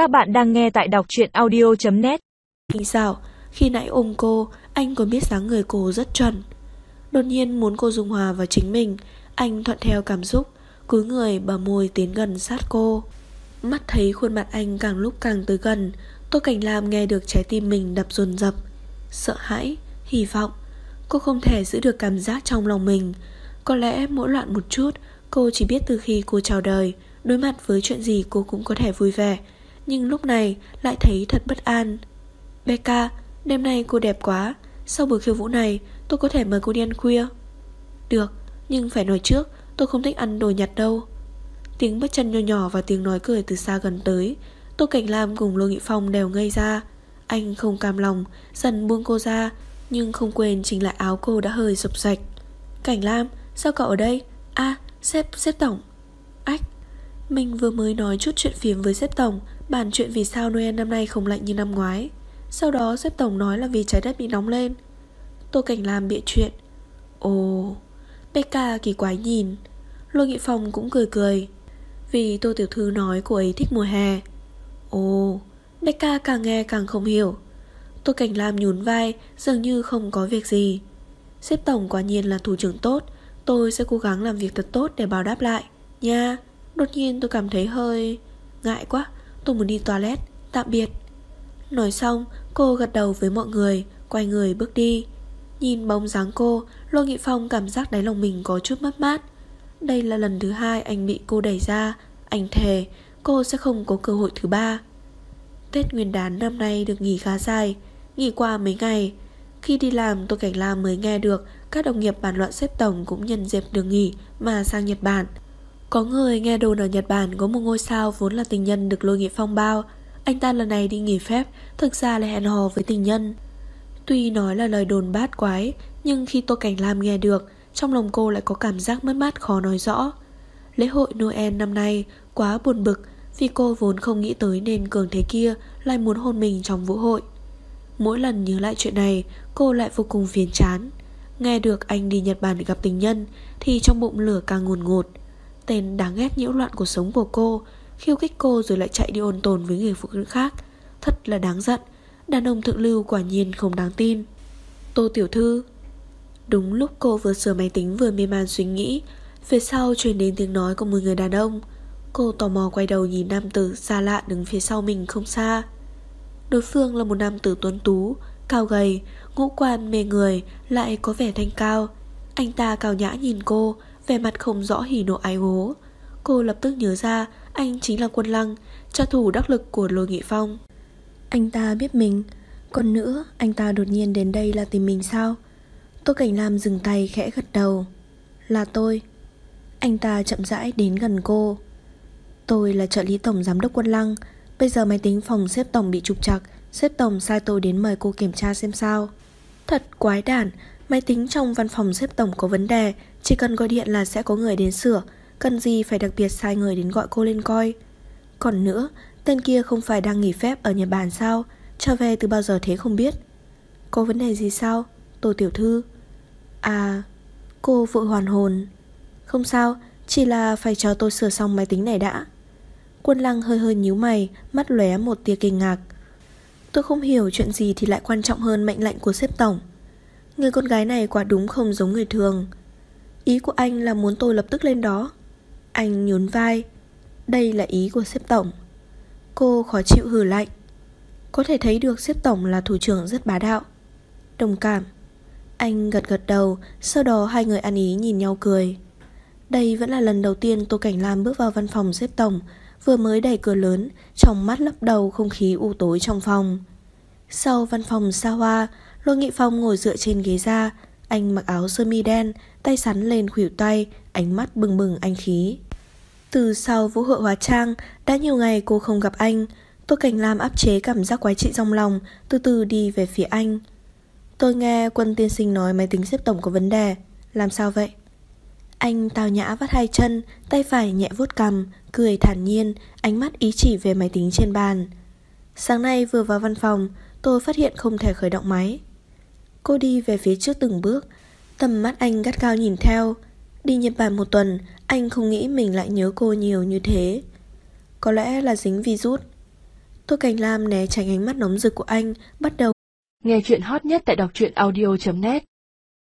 Các bạn đang nghe tại đọc truyện audio.net Mình sao, khi nãy ôm cô, anh còn biết dáng người cô rất chuẩn. Đột nhiên muốn cô dung hòa vào chính mình, anh thuận theo cảm xúc, cúi người bờ môi tiến gần sát cô. Mắt thấy khuôn mặt anh càng lúc càng tới gần, Tô Cảnh Lam nghe được trái tim mình đập dồn dập. Sợ hãi, hy vọng, cô không thể giữ được cảm giác trong lòng mình. Có lẽ mỗi loạn một chút, cô chỉ biết từ khi cô chào đời, đối mặt với chuyện gì cô cũng có thể vui vẻ, nhưng lúc này lại thấy thật bất an. Becca, đêm nay cô đẹp quá, sau buổi khiêu vũ này tôi có thể mời cô đi ăn khuya. Được, nhưng phải nói trước, tôi không thích ăn đồ nhặt đâu. Tiếng bước chân nhỏ nhỏ và tiếng nói cười từ xa gần tới, Tô Cảnh Lam cùng Lô Nghị Phong đều ngây ra. Anh không cam lòng, dần buông cô ra, nhưng không quên chỉnh lại áo cô đã hơi sụp sạch. Cảnh Lam, sao cậu ở đây? a à, sếp, sếp tổng. Ách, mình vừa mới nói chút chuyện phiếm với sếp tổng, bàn chuyện vì sao Noel năm nay không lạnh như năm ngoái. Sau đó xếp tổng nói là vì trái đất bị nóng lên. Tô Cảnh Lam bịa chuyện. Ồ, PK kỳ quái nhìn. Lô Nghị Phong cũng cười cười. Vì Tô Tiểu Thư nói cô ấy thích mùa hè. Ồ, Becca càng nghe càng không hiểu. Tô Cảnh Lam nhún vai, dường như không có việc gì. xếp tổng quả nhiên là thủ trưởng tốt, tôi sẽ cố gắng làm việc thật tốt để báo đáp lại. Nha, đột nhiên tôi cảm thấy hơi... Ngại quá, tôi muốn đi toilet, tạm biệt. Nói xong, cô gật đầu với mọi người, quay người bước đi. Nhìn bóng dáng cô, Lô Nghị Phong cảm giác đáy lòng mình có chút mất mát. Đây là lần thứ hai anh bị cô đẩy ra, anh thề cô sẽ không có cơ hội thứ ba. Tết nguyên đán năm nay được nghỉ khá dài, nghỉ qua mấy ngày. Khi đi làm tôi Cảnh Lam mới nghe được các đồng nghiệp bàn luận xếp tổng cũng nhân dịp được nghỉ mà sang Nhật Bản. Có người nghe đồn ở Nhật Bản có một ngôi sao vốn là tình nhân được lôi nghị phong bao. Anh ta lần này đi nghỉ phép, thực ra là hẹn hò với tình nhân. Tuy nói là lời đồn bát quái, nhưng khi Tô Cảnh Lam nghe được, trong lòng cô lại có cảm giác mất mát khó nói rõ. Lễ hội Noel năm nay quá buồn bực vì cô vốn không nghĩ tới nên cường thế kia lại muốn hôn mình trong vũ hội. Mỗi lần nhớ lại chuyện này, cô lại vô cùng phiền chán. Nghe được anh đi Nhật Bản để gặp tình nhân thì trong bụng lửa càng ngùn ngột. Tên đáng ghét nhiễu loạn cuộc sống của cô, khiêu khích cô rồi lại chạy đi ôn tồn với người phụ nữ khác. Thật là đáng giận, đàn ông thượng lưu quả nhiên không đáng tin. Tô Tiểu Thư Đúng lúc cô vừa sửa máy tính vừa mê man suy nghĩ, phía sau truyền đến tiếng nói của một người đàn ông. Cô tò mò quay đầu nhìn nam tử xa lạ đứng phía sau mình không xa. Đối phương là một nam tử tuấn tú, cao gầy, ngũ quan mê người, lại có vẻ thanh cao. Anh ta cao nhã nhìn cô, vẻ mặt không rõ hỉ nộ ái ố. Cô lập tức nhớ ra anh chính là quân lăng, trợ thủ đắc lực của Lôi Nghị Phong. Anh ta biết mình, còn nữa anh ta đột nhiên đến đây là tìm mình sao? Tô Cảnh Lam dừng tay khẽ gật đầu. Là tôi. Anh ta chậm rãi đến gần cô. Tôi là trợ lý tổng giám đốc quân lăng Bây giờ máy tính phòng xếp tổng bị trục trặc Xếp tổng sai tôi đến mời cô kiểm tra xem sao Thật quái đản Máy tính trong văn phòng xếp tổng có vấn đề, Chỉ cần gọi điện là sẽ có người đến sửa, Cần gì phải đặc biệt sai người đến gọi cô lên coi. Còn nữa, Tên kia không phải đang nghỉ phép ở Nhật Bản sao? Trở về từ bao giờ thế không biết. Có vấn đề gì sao? Tô Tiểu Thư. À Cô vội hoàn hồn. Không sao, Chỉ là phải cho tôi sửa xong máy tính này đã. Quân lăng hơi hơi nhíu mày, Mắt lóe một tia kinh ngạc. Tôi không hiểu chuyện gì thì lại quan trọng hơn mệnh lệnh của sếp tổng. Người con gái này quả đúng không giống người thường. Ý của anh là muốn tôi lập tức lên đó. Anh nhún vai. Đây là ý của sếp tổng. Cô khó chịu hử lạnh. Có thể thấy được sếp tổng là thủ trưởng rất bá đạo. Đồng cảm. Anh gật gật đầu, Sau đó hai người ăn ý nhìn nhau cười. Đây vẫn là lần đầu tiên Tô Cảnh Lam bước vào văn phòng xếp tổng, Vừa mới đẩy cửa lớn, Trong mắt lấp đầu không khí u tối trong phòng. Sau văn phòng xa hoa Lô Nghị Phong ngồi dựa trên ghế ra Anh mặc áo sơ mi đen Tay sắn lên khuỷu tay Ánh mắt bừng bừng anh khí Từ sau vũ hội hóa trang Đã nhiều ngày cô không gặp anh Tô Cảnh Lam áp chế cảm giác quái trị trong lòng Từ từ đi về phía anh Tôi nghe quân tiên sinh nói máy tính xếp tổng có vấn đề Làm sao vậy? Anh tào nhã vắt hai chân, tay phải nhẹ vuốt cằm, cười thản nhiên, ánh mắt ý chỉ về máy tính trên bàn. Sáng nay vừa vào văn phòng, tôi phát hiện không thể khởi động máy. Cô đi về phía trước từng bước, tầm mắt anh gắt cao nhìn theo. Đi Nhật Bản một tuần, anh không nghĩ mình lại nhớ cô nhiều như thế. Có lẽ là dính virus. Tô Cảnh Lam né tránh ánh mắt nóng rực của anh, bắt đầu. Nghe chuyện hot nhất tại đọc truyện audio.net